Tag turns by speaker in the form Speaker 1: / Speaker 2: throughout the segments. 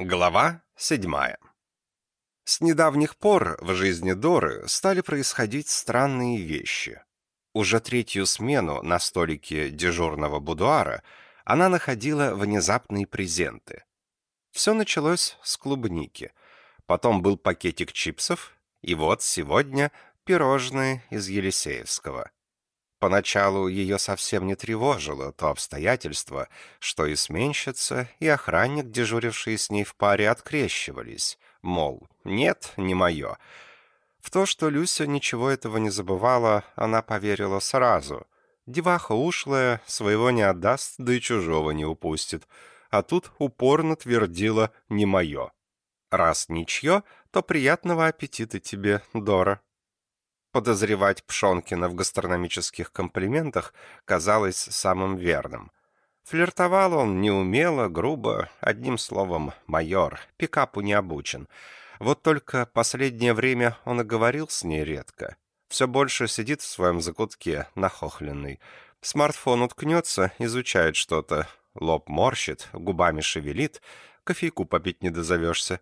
Speaker 1: Глава седьмая. С недавних пор в жизни Доры стали происходить странные вещи. Уже третью смену на столике дежурного будуара она находила внезапные презенты. Все началось с клубники. Потом был пакетик чипсов, и вот сегодня пирожные из Елисеевского. Поначалу ее совсем не тревожило то обстоятельство, что и сменщица, и охранник, дежурившие с ней в паре, открещивались, мол, нет, не мое. В то, что Люся ничего этого не забывала, она поверила сразу. Деваха ушлая, своего не отдаст, да и чужого не упустит. А тут упорно твердила «не мое». Раз ничье, то приятного аппетита тебе, Дора. Подозревать Пшонкина в гастрономических комплиментах казалось самым верным. Флиртовал он неумело, грубо, одним словом, майор, пикапу не обучен. Вот только последнее время он и говорил с ней редко. Все больше сидит в своем закутке, нахохленный. Смартфон уткнется, изучает что-то, лоб морщит, губами шевелит, кофейку попить не дозовешься.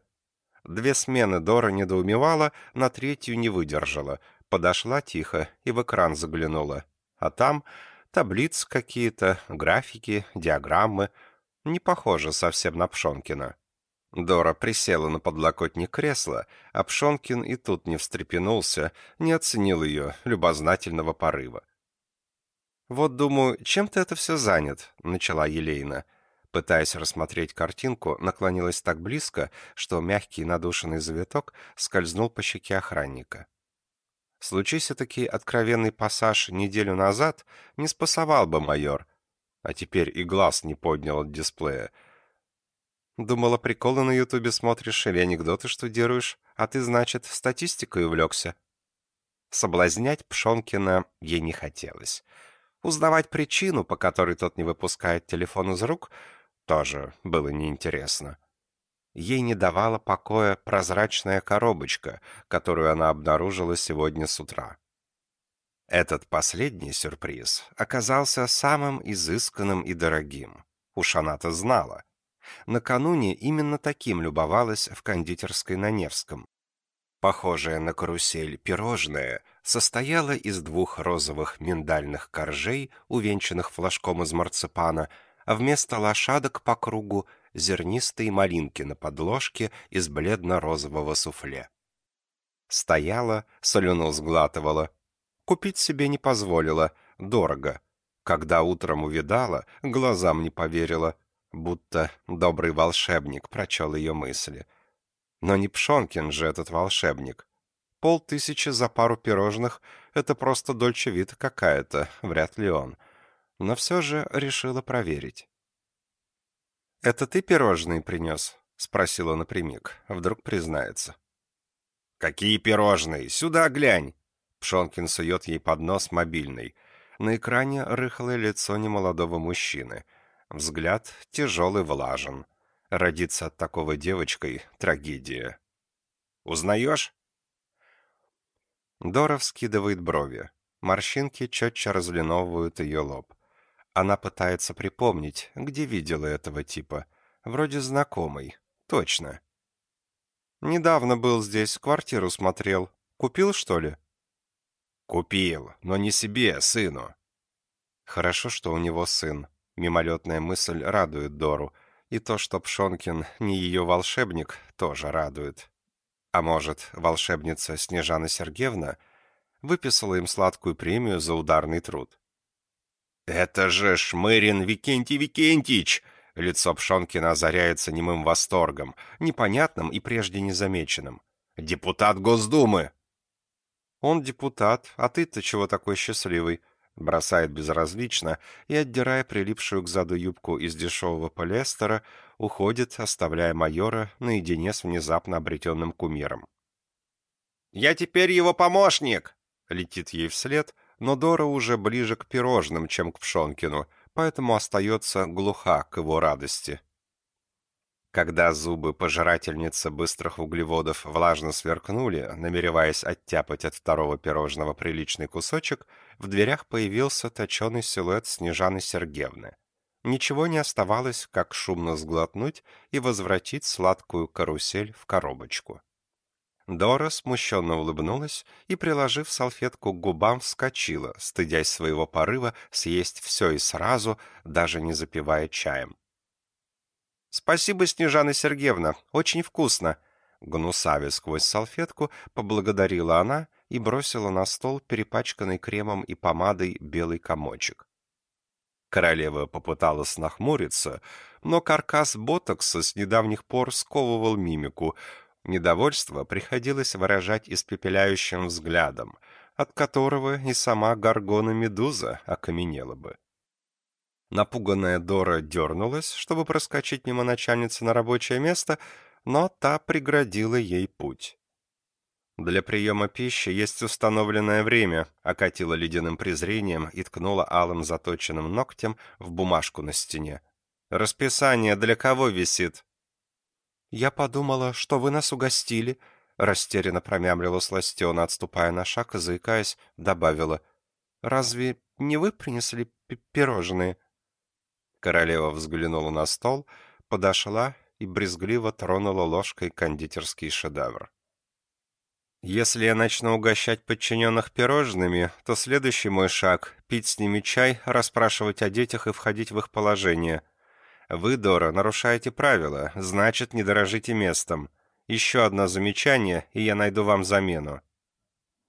Speaker 1: Две смены Дора недоумевала, на третью не выдержала — подошла тихо и в экран заглянула. А там таблицы какие-то, графики, диаграммы. Не похоже совсем на Пшонкина. Дора присела на подлокотник кресла, а Пшонкин и тут не встрепенулся, не оценил ее любознательного порыва. «Вот, думаю, чем ты это все занят?» — начала Елейна. Пытаясь рассмотреть картинку, наклонилась так близко, что мягкий надушенный завиток скользнул по щеке охранника. Случись таки откровенный пассаж неделю назад, не спасовал бы майор. А теперь и глаз не поднял от дисплея. Думала, приколы на ютубе смотришь или анекдоты штудируешь, а ты, значит, статистикой увлекся. Соблазнять Пшонкина ей не хотелось. Узнавать причину, по которой тот не выпускает телефон из рук, тоже было неинтересно. Ей не давала покоя прозрачная коробочка, которую она обнаружила сегодня с утра. Этот последний сюрприз оказался самым изысканным и дорогим. Уж она-то знала. Накануне именно таким любовалась в кондитерской на Невском. Похожее на карусель пирожное состояло из двух розовых миндальных коржей, увенчанных флажком из марципана, а вместо лошадок по кругу зернистые малинки на подложке из бледно-розового суфле. Стояла, солюну сглатывала. Купить себе не позволила, дорого. Когда утром увидала, глазам не поверила, будто добрый волшебник прочел ее мысли. Но не Пшонкин же этот волшебник. Полтысячи за пару пирожных — это просто дольчевита какая-то, вряд ли он. Но все же решила проверить. «Это ты пирожные принес?» — спросила напрямик. Вдруг признается. «Какие пирожные? Сюда глянь!» Пшонкин сует ей под нос мобильный. На экране рыхлое лицо немолодого мужчины. Взгляд тяжелый влажен. Родиться от такого девочкой — трагедия. «Узнаешь?» Дора вскидывает брови. Морщинки четче разлиновывают ее лоб. Она пытается припомнить, где видела этого типа. Вроде знакомый. Точно. Недавно был здесь, квартиру смотрел. Купил, что ли? Купил, но не себе, а сыну. Хорошо, что у него сын. Мимолетная мысль радует Дору. И то, что Пшонкин не ее волшебник, тоже радует. А может, волшебница Снежана Сергеевна выписала им сладкую премию за ударный труд. «Это же Шмырин Викентий Викентич!» Лицо Пшонкина озаряется немым восторгом, непонятным и прежде незамеченным. «Депутат Госдумы!» «Он депутат, а ты-то чего такой счастливый?» Бросает безразлично и, отдирая прилипшую к заду юбку из дешевого полиэстера, уходит, оставляя майора наедине с внезапно обретенным кумиром. «Я теперь его помощник!» — летит ей вслед — но Дора уже ближе к пирожным, чем к Пшонкину, поэтому остается глуха к его радости. Когда зубы пожирательницы быстрых углеводов влажно сверкнули, намереваясь оттяпать от второго пирожного приличный кусочек, в дверях появился точеный силуэт Снежаны Сергеевны. ничего не оставалось, как шумно сглотнуть и возвратить сладкую карусель в коробочку. Дора смущенно улыбнулась и, приложив салфетку к губам, вскочила, стыдясь своего порыва съесть все и сразу, даже не запивая чаем. «Спасибо, Снежана Сергеевна, очень вкусно!» Гнусавя сквозь салфетку, поблагодарила она и бросила на стол перепачканный кремом и помадой белый комочек. Королева попыталась нахмуриться, но каркас ботокса с недавних пор сковывал мимику — Недовольство приходилось выражать испепеляющим взглядом, от которого и сама Гаргона-медуза окаменела бы. Напуганная Дора дернулась, чтобы проскочить мимо начальницы на рабочее место, но та преградила ей путь. «Для приема пищи есть установленное время», — окатила ледяным презрением и ткнула алым заточенным ногтем в бумажку на стене. «Расписание для кого висит?» «Я подумала, что вы нас угостили», — растерянно промямлила Сластена, отступая на шаг и, заикаясь, добавила. «Разве не вы принесли пирожные?» Королева взглянула на стол, подошла и брезгливо тронула ложкой кондитерский шедевр. «Если я начну угощать подчиненных пирожными, то следующий мой шаг — пить с ними чай, расспрашивать о детях и входить в их положение», вы, Дора, нарушаете правила, значит, не дорожите местом. Еще одно замечание, и я найду вам замену».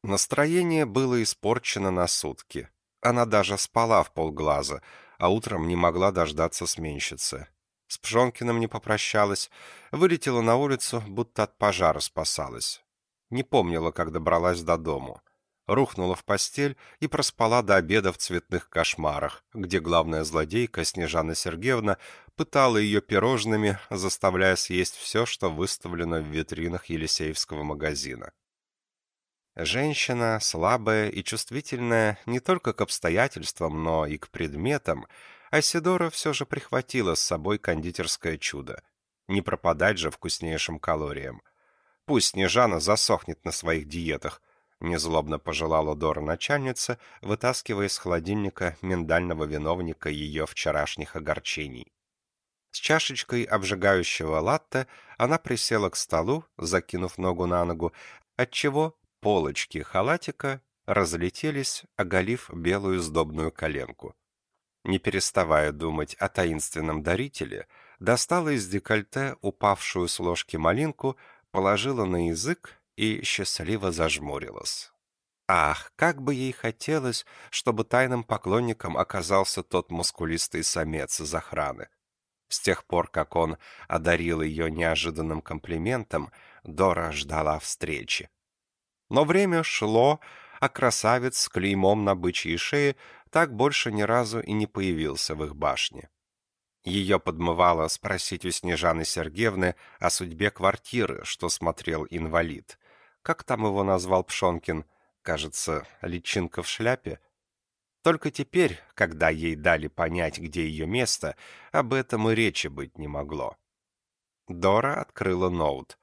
Speaker 1: Настроение было испорчено на сутки. Она даже спала в полглаза, а утром не могла дождаться сменщицы. С Пшонкиным не попрощалась, вылетела на улицу, будто от пожара спасалась. Не помнила, как добралась до дому рухнула в постель и проспала до обеда в цветных кошмарах, где главная злодейка Снежана Сергеевна пытала ее пирожными, заставляя съесть все, что выставлено в витринах Елисеевского магазина. Женщина, слабая и чувствительная не только к обстоятельствам, но и к предметам, Асидора все же прихватила с собой кондитерское чудо. Не пропадать же вкуснейшим калориям. Пусть Снежана засохнет на своих диетах, Незлобно пожелала Дора начальница, вытаскивая из холодильника миндального виновника ее вчерашних огорчений. С чашечкой обжигающего латте она присела к столу, закинув ногу на ногу, отчего полочки халатика разлетелись, оголив белую сдобную коленку. Не переставая думать о таинственном дарителе, достала из декольте упавшую с ложки малинку, положила на язык и счастливо зажмурилась. Ах, как бы ей хотелось, чтобы тайным поклонником оказался тот мускулистый самец из охраны. С тех пор, как он одарил ее неожиданным комплиментом, Дора ждала встречи. Но время шло, а красавец с клеймом на бычьей шее так больше ни разу и не появился в их башне. Ее подмывало спросить у Снежаны Сергеевны о судьбе квартиры, что смотрел инвалид, как там его назвал Пшонкин? Кажется, личинка в шляпе. Только теперь, когда ей дали понять, где ее место, об этом и речи быть не могло. Дора открыла ноут.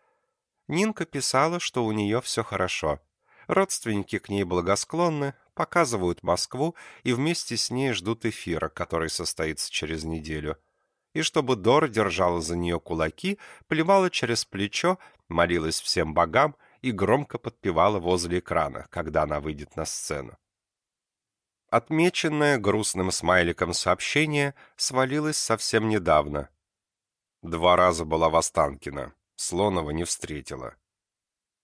Speaker 1: Нинка писала, что у нее все хорошо. Родственники к ней благосклонны, показывают Москву и вместе с ней ждут эфира, который состоится через неделю. И чтобы Дора держала за нее кулаки, плевала через плечо, молилась всем богам и громко подпевала возле экрана, когда она выйдет на сцену. Отмеченное грустным смайликом сообщение свалилось совсем недавно. Два раза была в Останкино, Слонова не встретила.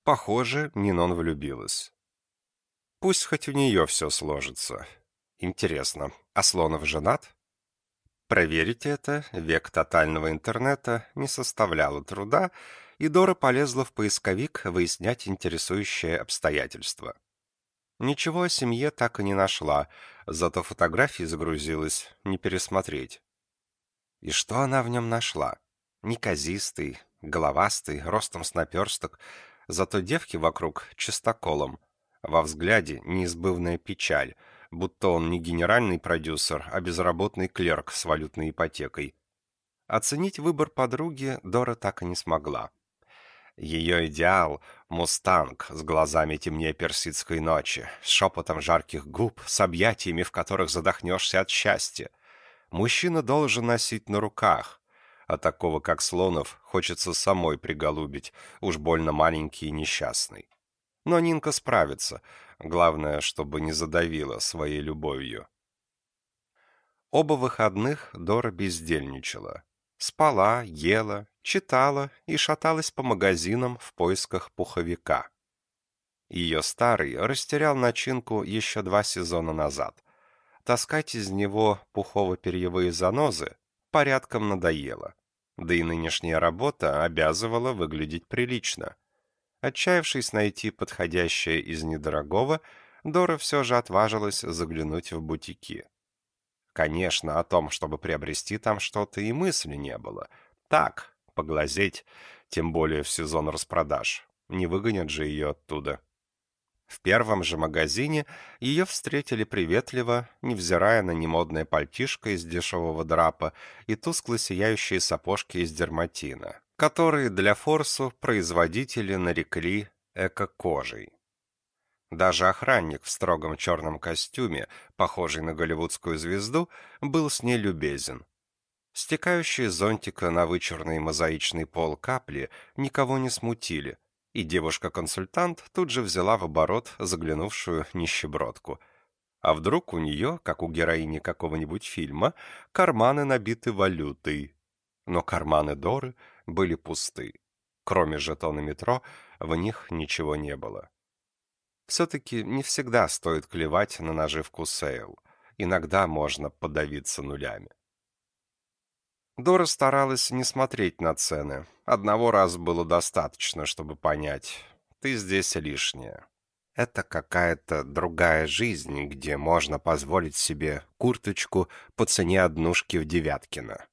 Speaker 1: Похоже, Нинон влюбилась. Пусть хоть у нее все сложится. Интересно, а Слонов женат? Проверить это век тотального интернета не составляло труда, и Дора полезла в поисковик выяснять интересующее обстоятельства. Ничего о семье так и не нашла, зато фотографии загрузилась, не пересмотреть. И что она в нем нашла? Неказистый, головастый, ростом с наперсток, зато девки вокруг чистоколом. Во взгляде неизбывная печаль, будто он не генеральный продюсер, а безработный клерк с валютной ипотекой. Оценить выбор подруги Дора так и не смогла. Ее идеал — мустанг с глазами темнее персидской ночи, с шепотом жарких губ, с объятиями, в которых задохнешься от счастья. мужчина должен носить на руках, а такого, как Слонов, хочется самой приголубить, уж больно маленький и несчастный. Но Нинка справится, главное, чтобы не задавила своей любовью. Оба выходных Дора бездельничала. Спала, ела, читала и шаталась по магазинам в поисках пуховика. Ее старый растерял начинку еще два сезона назад. Таскать из него пухово-перьевые занозы порядком надоело. Да и нынешняя работа обязывала выглядеть прилично. Отчаявшись найти подходящее из недорогого, Дора все же отважилась заглянуть в бутики. Конечно, о том, чтобы приобрести там что-то, и мысли не было. Так, поглазеть, тем более в сезон распродаж. Не выгонят же ее оттуда. В первом же магазине ее встретили приветливо, невзирая на немодное пальтишко из дешевого драпа и тускло сияющие сапожки из дерматина, которые для форсу производители нарекли эко-кожей. Даже охранник в строгом черном костюме, похожий на голливудскую звезду, был с ней любезен. Стекающие зонтика на вычурный мозаичный пол капли никого не смутили, и девушка-консультант тут же взяла в оборот заглянувшую нищебродку. А вдруг у нее, как у героини какого-нибудь фильма, карманы набиты валютой? Но карманы Доры были пусты. Кроме жетона метро, в них ничего не было. Все-таки не всегда стоит клевать на наживку sale. Иногда можно подавиться нулями. Дора старалась не смотреть на цены. Одного раза было достаточно, чтобы понять. Ты здесь лишняя. Это какая-то другая жизнь, где можно позволить себе курточку по цене однушки в Девяткино.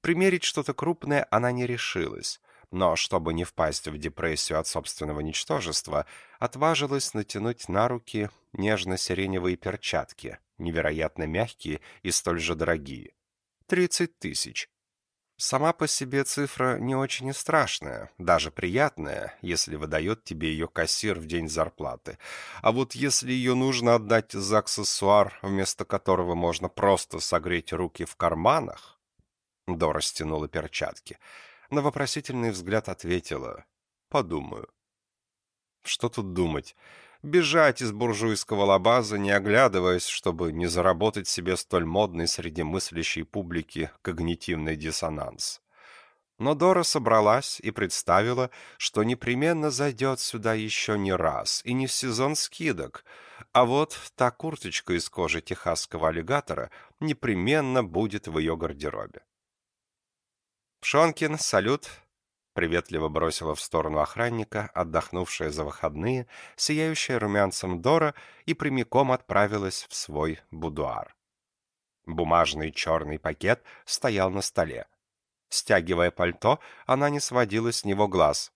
Speaker 1: Примерить что-то крупное она не решилась но, чтобы не впасть в депрессию от собственного ничтожества, отважилась натянуть на руки нежно-сиреневые перчатки, невероятно мягкие и столь же дорогие. Тридцать тысяч. Сама по себе цифра не очень и страшная, даже приятная, если выдает тебе ее кассир в день зарплаты. А вот если ее нужно отдать за аксессуар, вместо которого можно просто согреть руки в карманах... Дора стянула перчатки — на вопросительный взгляд ответила «Подумаю». Что тут думать? Бежать из буржуйского лабаза, не оглядываясь, чтобы не заработать себе столь модный среди мыслящей публики когнитивный диссонанс. Но Дора собралась и представила, что непременно зайдет сюда еще не раз, и не в сезон скидок, а вот та курточка из кожи техасского аллигатора непременно будет в ее гардеробе. «Пшонкин, салют!» — приветливо бросила в сторону охранника, отдохнувшая за выходные, сияющая румянцем Дора и прямиком отправилась в свой будуар. Бумажный черный пакет стоял на столе. Стягивая пальто, она не сводила с него глаз.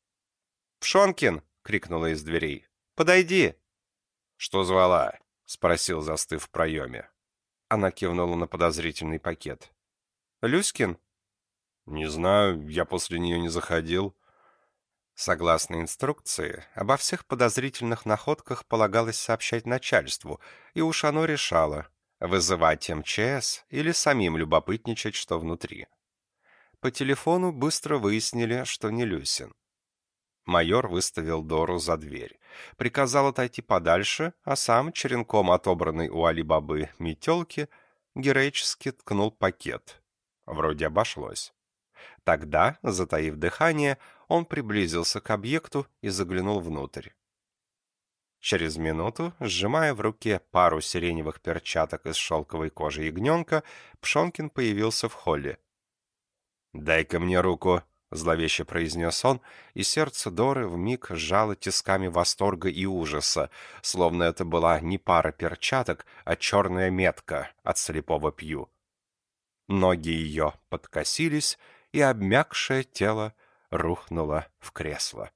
Speaker 1: «Пшонкин!» — крикнула из дверей. «Подойди!» «Что звала?» — спросил, застыв в проеме. Она кивнула на подозрительный пакет. «Люськин?» «Не знаю, я после нее не заходил». Согласно инструкции, обо всех подозрительных находках полагалось сообщать начальству, и уж оно решало, вызывать МЧС или самим любопытничать, что внутри. По телефону быстро выяснили, что не Люсин. Майор выставил Дору за дверь, приказал отойти подальше, а сам, черенком отобранный у Али-Бабы метелки, героически ткнул пакет. Вроде обошлось. Тогда, затаив дыхание, он приблизился к объекту и заглянул внутрь. Через минуту, сжимая в руке пару сиреневых перчаток из шелковой кожи ягненка, Пшонкин появился в холле. «Дай-ка мне руку», — зловеще произнес он, и сердце Доры вмиг сжало тисками восторга и ужаса, словно это была не пара перчаток, а черная метка от слепого пью. Ноги ее подкосились, и обмякшее тело рухнуло в кресло.